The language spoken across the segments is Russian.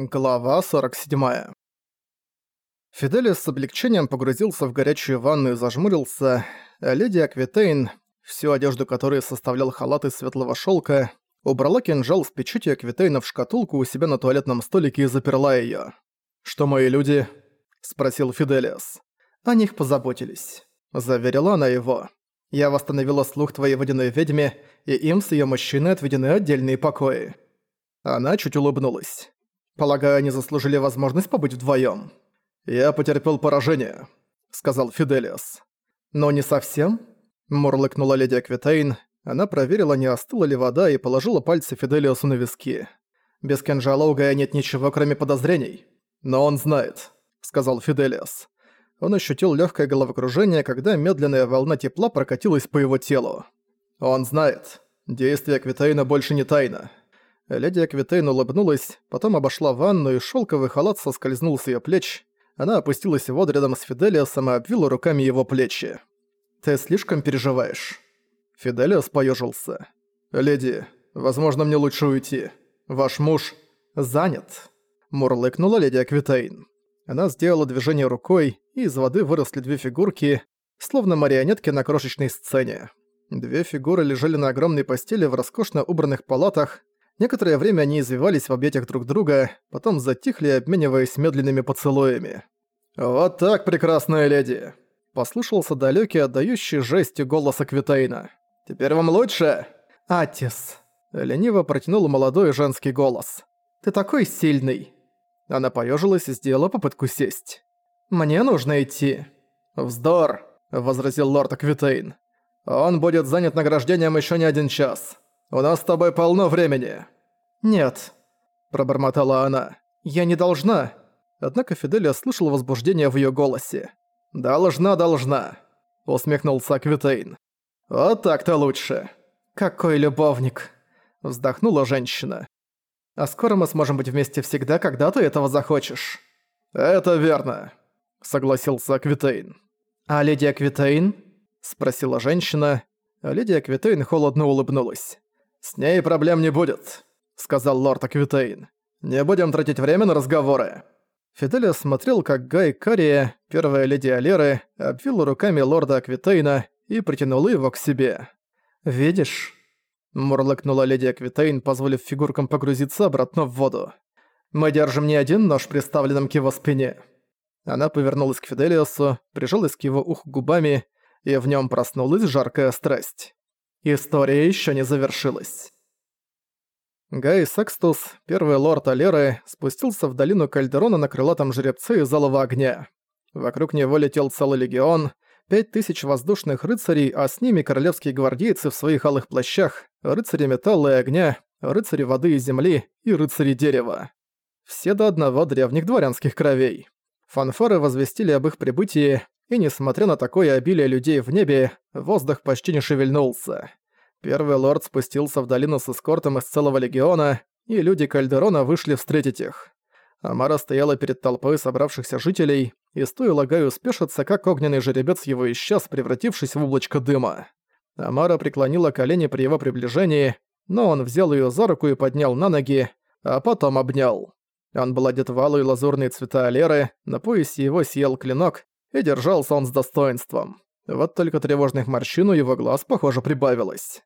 Глава 47. Фиделис с облегчением погрузился в горячую ванну и зажмурился, леди Аквитейн, всю одежду которой составлял халат из светлого шелка, убрала кинжал с печатью Аквитейна в шкатулку у себя на туалетном столике и заперла ее. «Что мои люди?» – спросил Фиделис. «О них позаботились», – заверила она его. «Я восстановила слух твоей водяной ведьме, и им с ее мужчиной отведены отдельные покои». Она чуть улыбнулась. Полагаю, они заслужили возможность побыть вдвоем. «Я потерпел поражение», — сказал Фиделиас. «Но не совсем?» — мурлыкнула леди Аквитейн. Она проверила, не остыла ли вода, и положила пальцы Фиделиасу на виски. «Без кинжала у Гая нет ничего, кроме подозрений. Но он знает», — сказал Фиделиас. Он ощутил легкое головокружение, когда медленная волна тепла прокатилась по его телу. «Он знает. Действие Аквитейна больше не тайна. Леди Аквитейн улыбнулась, потом обошла ванну, и шелковый халат соскользнул с ее плеч. Она опустилась в воду рядом с Фиделиосом и обвила руками его плечи. «Ты слишком переживаешь». Фиделиос поежился. «Леди, возможно, мне лучше уйти. Ваш муж занят», — мурлыкнула леди Аквитейн. Она сделала движение рукой, и из воды выросли две фигурки, словно марионетки на крошечной сцене. Две фигуры лежали на огромной постели в роскошно убранных палатах, Некоторое время они извивались в объятиях друг друга, потом затихли, обмениваясь медленными поцелуями. «Вот так, прекрасная леди!» Послушался далекий, отдающий жестью голос Аквитейна. «Теперь вам лучше?» «Атис!» Лениво протянул молодой женский голос. «Ты такой сильный!» Она поежилась и сделала попытку сесть. «Мне нужно идти». «Вздор!» – возразил лорд Аквитейн. «Он будет занят награждением еще не один час. У нас с тобой полно времени». «Нет», – пробормотала она. «Я не должна». Однако Фиделия слышал возбуждение в её голосе. «Должна, должна», – усмехнулся Аквитейн. «Вот так-то лучше». «Какой любовник», – вздохнула женщина. «А скоро мы сможем быть вместе всегда, когда ты этого захочешь». «Это верно», – согласился Аквитейн. «А леди Аквитейн?» – спросила женщина. А леди Аквитейн холодно улыбнулась. «С ней проблем не будет», — сказал лорд Аквитейн. «Не будем тратить время на разговоры». Фиделия смотрел, как Гай Кария, первая леди Алеры, обвила руками лорда Аквитейна и притянула его к себе. «Видишь?» – мурлыкнула леди Аквитейн, позволив фигуркам погрузиться обратно в воду. «Мы держим не один нож, приставленным к его спине». Она повернулась к Фиделиосу, прижалась к его уху губами, и в нем проснулась жаркая страсть. История еще не завершилась. Гай Секстус, первый лорд Алеры, спустился в долину Кальдерона на крылатом жеребце из Алого Огня. Вокруг него летел целый легион, пять тысяч воздушных рыцарей, а с ними королевские гвардейцы в своих алых плащах, рыцари металла и огня, рыцари воды и земли и рыцари дерева. Все до одного древних дворянских кровей. Фанфары возвестили об их прибытии, и несмотря на такое обилие людей в небе, воздух почти не шевельнулся. Первый лорд спустился в долину с эскортом из целого легиона, и люди Кальдерона вышли встретить их. Амара стояла перед толпой собравшихся жителей, и стоило Гаю спешиться, как огненный жеребец его исчез, превратившись в облачко дыма. Амара преклонила колени при его приближении, но он взял ее за руку и поднял на ноги, а потом обнял. Он был одет в алые лазурные цвета Алеры, на поясе его сиял клинок, и держался он с достоинством. Вот только тревожных морщин у его глаз, похоже, прибавилось.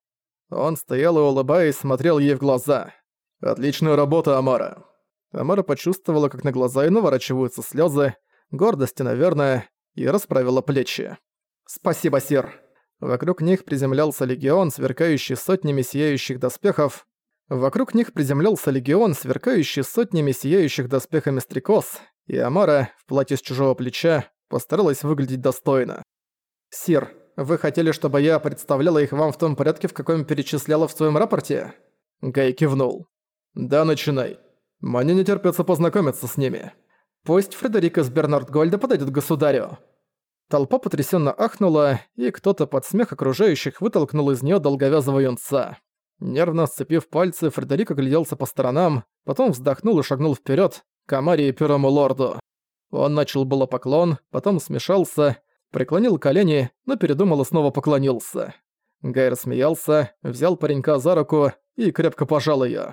Он стоял и, улыбаясь, смотрел ей в глаза. «Отличная работа, Амара!» Амара почувствовала, как на глаза и наворачиваются слезы, гордости, наверное, и расправила плечи. «Спасибо, сир!» Вокруг них приземлялся легион, сверкающий сотнями сияющих доспехов. Вокруг них приземлялся легион, сверкающий сотнями сияющих доспехами стрекоз, и Амара, в платье с чужого плеча, постаралась выглядеть достойно. «Сир, вы хотели, чтобы я представляла их вам в том порядке, в каком перечисляла в своем рапорте?» Гай кивнул. «Да, начинай. Мне не терпится познакомиться с ними. Пусть Фредерик из Бернардгольда подойдет к государю». Толпа потрясенно ахнула, и кто-то под смех окружающих вытолкнул из нее долговязого юнца. Нервно сцепив пальцы, Фредерик огляделся по сторонам, потом вздохнул и шагнул вперед к Амаре и Первому Лорду. Он начал было поклон, потом смешался, преклонил колени, но передумал и снова поклонился. Гай рассмеялся, взял паренька за руку и крепко пожал её.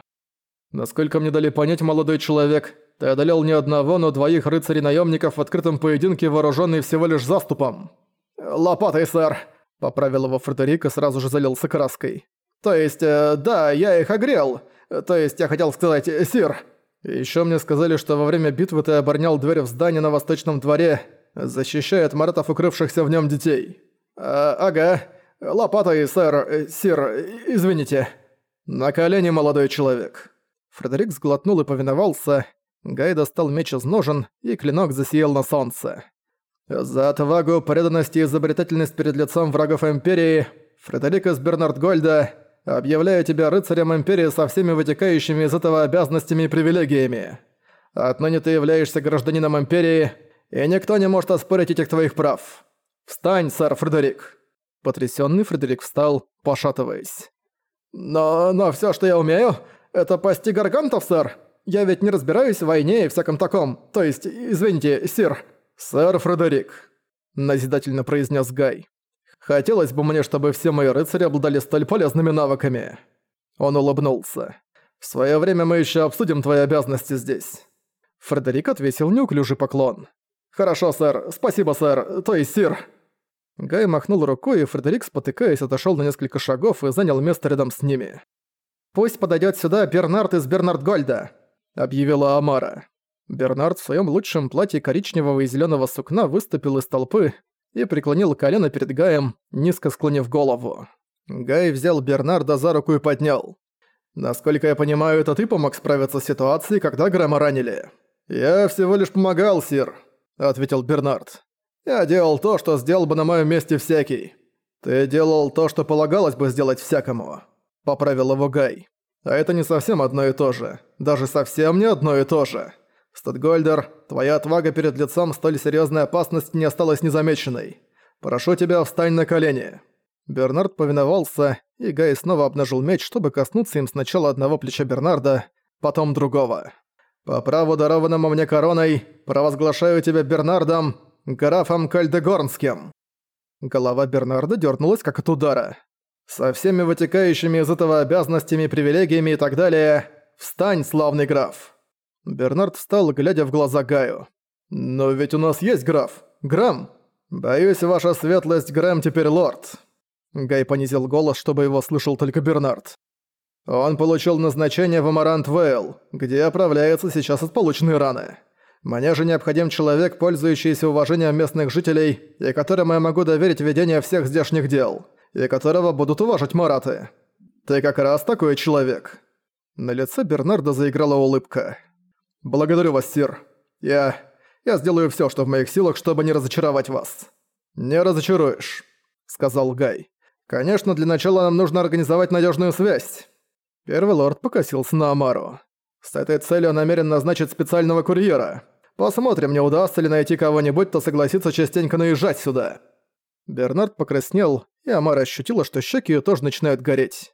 «Насколько мне дали понять, молодой человек, Ты одолел не одного, но двоих рыцарей-наемников в открытом поединке, вооруженный всего лишь заступом. «Лопатой, сэр!» — поправил его Фредерик и сразу же залился краской. «То есть, э, да, я их огрел. То есть, я хотел сказать, э, сир». Еще мне сказали, что во время битвы ты оборонял дверь в здание на восточном дворе, защищая от маратов, укрывшихся в нем детей. А, ага. Лопатой, сэр, э, сир, извините. На колени, молодой человек. Фредерик сглотнул и повиновался. Гай достал меч из ножен, и клинок засиял на солнце. За отвагу, преданность и изобретательность перед лицом врагов Империи, Фредерик из Бернард Гольда, объявляю тебя рыцарем Империи со всеми вытекающими из этого обязанностями и привилегиями. Отныне ты являешься гражданином Империи, и никто не может оспорить этих твоих прав. Встань, сэр Фредерик!» Потрясённый Фредерик встал, пошатываясь. «Но, но всё, что я умею, это пасти гаргантов, сэр. Я ведь не разбираюсь в войне и всяком таком. То есть, извините, сир». «Сэр Фредерик», — назидательно произнес Гай. «Хотелось бы мне, чтобы все мои рыцари обладали столь полезными навыками». Он улыбнулся. «В своё время мы ещё обсудим твои обязанности здесь». Фредерик отвесил неуклюжий поклон. «Хорошо, сэр. Спасибо, сэр. То есть, сир». Гай махнул рукой, и Фредерик, спотыкаясь, отошёл на несколько шагов и занял место рядом с ними. «Пусть подойдёт сюда Бернард из Бернард Гольда», — объявила Амара. Бернард в своем лучшем платье коричневого и зеленого сукна выступил из толпы и преклонил колено перед Гаем, низко склонив голову. Гай взял Бернарда за руку и поднял. «Насколько я понимаю, это ты помог справиться с ситуацией, когда Грэма ранили?» «Я всего лишь помогал, сир», — ответил Бернард. «Я делал то, что сделал бы на моем месте всякий. Ты делал то, что полагалось бы сделать всякому», — поправил его Гай. «А это не совсем одно и то же. Даже совсем не одно и то же». Статгольдер, твоя отвага перед лицом столь серьезной опасности не осталась незамеченной. Прошу тебя, встань на колени». Бернард повиновался, и Гай снова обнажил меч, чтобы коснуться им сначала одного плеча Бернарда, потом другого. «По праву дарованному мне короной, провозглашаю тебя Бернардом, графом Кальдегорнским». Голова Бернарда дернулась как от удара. «Со всеми вытекающими из этого обязанностями, привилегиями и так далее, встань, славный граф!» Бернард встал, глядя в глаза Гаю. «Но ведь у нас есть граф. Грэм. Боюсь, ваша светлость, Грэм теперь лорд». Гай понизил голос, чтобы его слышал только Бернард. «Он получил назначение в Амарант Вейл, где оправляется сейчас от полученной раны. Мне же необходим человек, пользующийся уважением местных жителей, и которому я могу доверить ведение всех здешних дел, и которого будут уважать мараты. Ты как раз такой человек». На лице Бернарда заиграла улыбка. «Благодарю вас, сир. Я... я сделаю всё, что в моих силах, чтобы не разочаровать вас». «Не разочаруешь», — сказал Гай. «Конечно, для начала нам нужно организовать надёжную связь». Первый лорд покосился на Амару. «С этой целью намерен назначить специального курьера. Посмотрим, не удастся ли найти кого-нибудь, кто согласится частенько наезжать сюда». Бернард покраснел, и Амара ощутила, что щеки её тоже начинают гореть.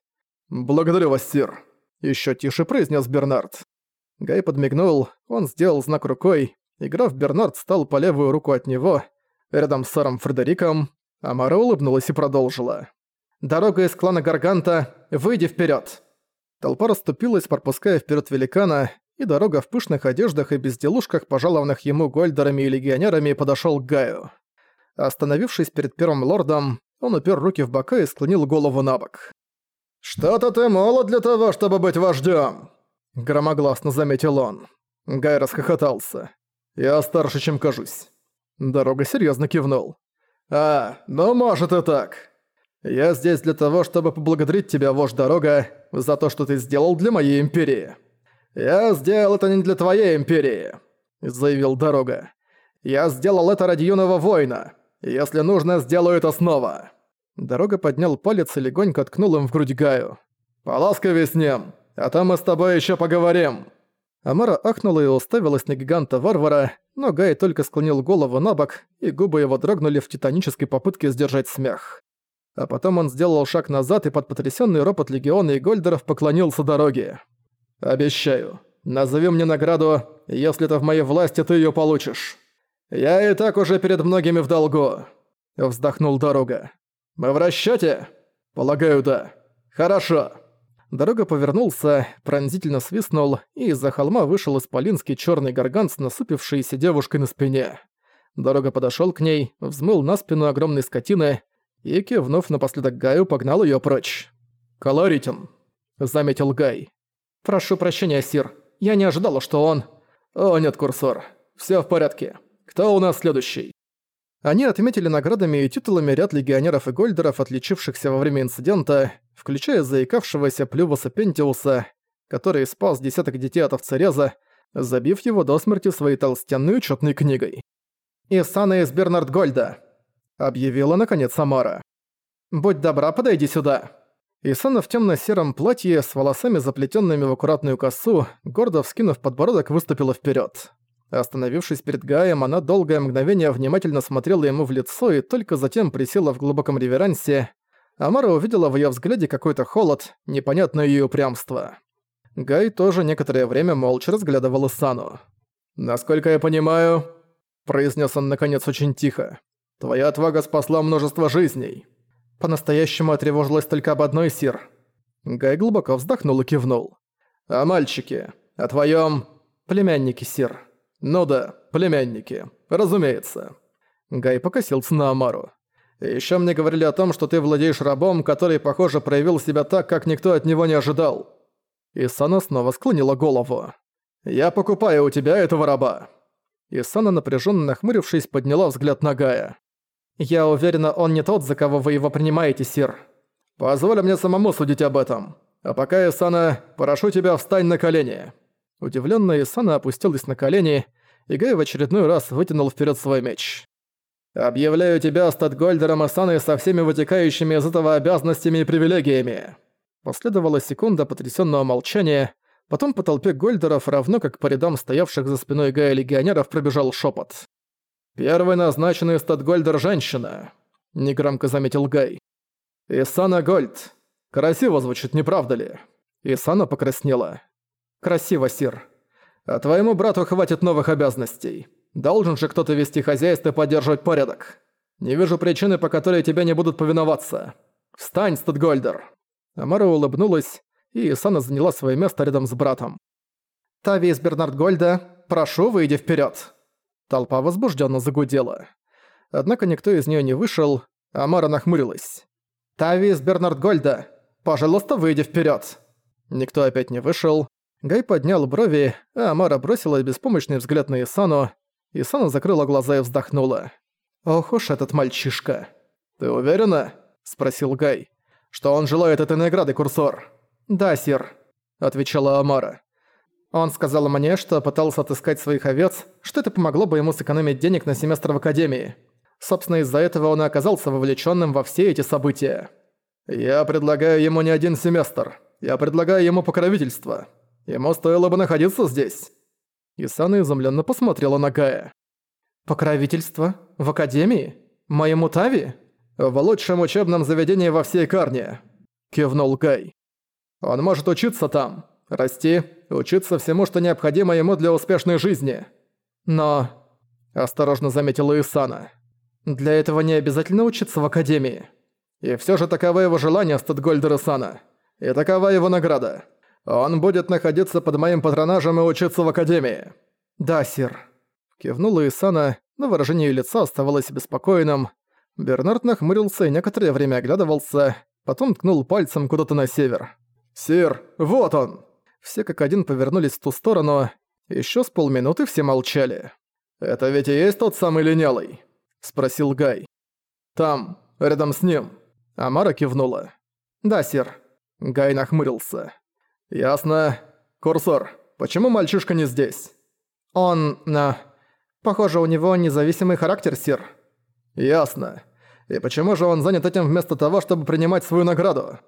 «Благодарю вас, сир», — ещё тише произнес Бернард. Гай подмигнул, он сделал знак рукой, и граф Бернард стал по левую руку от него, рядом с сэром Фредериком, а Мара улыбнулась и продолжила. «Дорога из клана Гарганта, выйди вперед. Толпа расступилась, пропуская вперед великана, и дорога в пышных одеждах и безделушках, пожалованных ему гольдерами и легионерами, подошел к Гаю. Остановившись перед первым лордом, он упер руки в бока и склонил голову на бок. «Что-то ты молод для того, чтобы быть вождем. Громогласно заметил он. Гай расхохотался. «Я старше, чем кажусь». Дорога серьезно кивнул. «А, ну может и так. Я здесь для того, чтобы поблагодарить тебя, вождь Дорога, за то, что ты сделал для моей империи». «Я сделал это не для твоей империи», — заявил Дорога. «Я сделал это ради юного воина. Если нужно, сделаю это снова». Дорога поднял палец и легонько ткнул им в грудь Гаю. «Поласковей с ним!» А там мы с тобой еще поговорим». Амара ахнула и уставилась на гиганта-варвара, но Гай только склонил голову на бок, и губы его дрогнули в титанической попытке сдержать смех. А потом он сделал шаг назад и под потрясенный ропот легиона и гольдеров поклонился дороге. «Обещаю, назови мне награду, если это в моей власти, ты ее получишь. Я и так уже перед многими в долгу», — вздохнул дорога. «Мы в расчете? «Полагаю, да. Хорошо». Дорога повернулся, пронзительно свистнул, и из-за холма вышел исполинский черный горган с насупившейся девушкой на спине. Дорога подошел к ней, взмыл на спину огромной скотины и, кивнув напоследок Гаю, погнал ее прочь. «Колоритен», — заметил Гай. «Прошу прощения, Сир. Я не ожидала, что он...» «О, нет, курсор. Все в порядке. Кто у нас следующий?» Они отметили наградами и титулами ряд легионеров и гольдеров, отличившихся во время инцидента, включая заикавшегося Плювуса Пентиуса, который спас десяток детей от овцереза, забив его до смерти своей толстенной учетной книгой. «Исана из Бернард Гольда», — объявила наконец Самара. «Будь добра, подойди сюда». Исана в темно-сером платье с волосами заплетенными в аккуратную косу, гордо вскинув подбородок, выступила вперед. Остановившись перед Гаем, она долгое мгновение внимательно смотрела ему в лицо и только затем присела в глубоком реверансе. Амара увидела в ее взгляде какой-то холод, непонятное ее упрямство. Гай тоже некоторое время молча разглядывал Исану. «Насколько я понимаю, произнес он наконец очень тихо. «Твоя отвага спасла множество жизней». По-настоящему я тревожилась только об одной, Сир. Гай глубоко вздохнул и кивнул. «А мальчики? О твоем племяннике, Сир?» «Ну да, племянники. Разумеется». Гай покосился на Амару. Еще мне говорили о том, что ты владеешь рабом, который, похоже, проявил себя так, как никто от него не ожидал». Исана снова склонила голову. «Я покупаю у тебя этого раба». Исана, напряженно нахмурившись, подняла взгляд на Гая. «Я уверена, он не тот, за кого вы его принимаете, Сир. Позволь мне самому судить об этом. А пока, Исана, прошу тебя, встань на колени». Удивлённая Исана опустилась на колени, и Гай в очередной раз вытянул вперед свой меч. «Объявляю тебя статгольдером Исаны со всеми вытекающими из этого обязанностями и привилегиями». Последовала секунда потрясённого молчания, Потом по толпе гольдеров, равно как по рядам стоявших за спиной Гая легионеров, пробежал шепот. «Первый назначенный статгольдер – женщина», – негромко заметил Гай. «Исана Гольд. Красиво звучит, не правда ли?» Исана покраснела. «Красиво, Сир. А твоему брату хватит новых обязанностей. Должен же кто-то вести хозяйство и поддерживать порядок. Не вижу причины, по которой тебе не будут повиноваться. Встань, Статгольдер!» Амара улыбнулась, и Исана заняла свое место рядом с братом. «Тави из Бернард Гольда, прошу, выйди вперед. Толпа возбужденно загудела. Однако никто из нее не вышел, а Мара нахмурилась. «Тави из Бернард Гольда, пожалуйста, выйди вперед. Никто опять не вышел. Гай поднял брови, а Амара бросила беспомощный взгляд на Исану. Исана закрыла глаза и вздохнула. «Ох уж этот мальчишка!» «Ты уверена?» – спросил Гай. «Что он желает этой награды, курсор?» «Да, сир», — отвечала Амара. Он сказал мне, что пытался отыскать своих овец, что это помогло бы ему сэкономить денег на семестр в Академии. Собственно, из-за этого он и оказался вовлеченным во все эти события. «Я предлагаю ему не один семестр. Я предлагаю ему покровительство. Ему стоило бы находиться здесь». Исана изумленно посмотрела на Гая. «Покровительство? В Академии? Моему Тави?» «В лучшем учебном заведении во всей Карне», — кивнул Гай. Он может учиться там, расти, учиться всему, что необходимо ему для успешной жизни. Но, осторожно заметила Исана, для этого не обязательно учиться в академии. И все же таково его желание, Статгольдер Исана. И такова его награда. Он будет находиться под моим патронажем и учиться в академии. Да, сир. Кивнула Исана, но выражение лица оставалось беспокойным. Бернард нахмурился и некоторое время оглядывался, потом ткнул пальцем куда-то на север. «Сир, вот он!» Все как один повернулись в ту сторону. Еще с полминуты все молчали. «Это ведь и есть тот самый линялый?» – спросил Гай. «Там, рядом с ним». Амара кивнула. «Да, сир». Гай нахмурился. «Ясно. Курсор, почему мальчишка не здесь?» «Он... на... Похоже, у него независимый характер, сир». «Ясно. И почему же он занят этим вместо того, чтобы принимать свою награду?»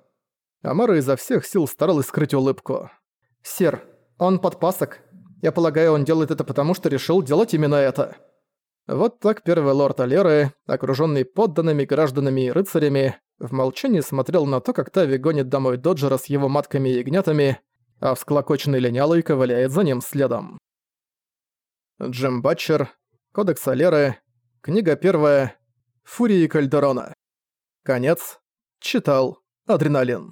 Амара изо всех сил старалась скрыть улыбку. «Сир, он подпасок. Я полагаю, он делает это потому, что решил делать именно это». Вот так первый лорд Алеры, окружённый подданными, гражданами и рыцарями, в молчании смотрел на то, как Тави гонит домой Доджера с его матками и ягнятами, а всклокоченный линялый ковыляет за ним следом. Джим Батчер, Кодекс Алеры, книга первая, Фурии Кальдерона. Конец. Читал. Адреналин.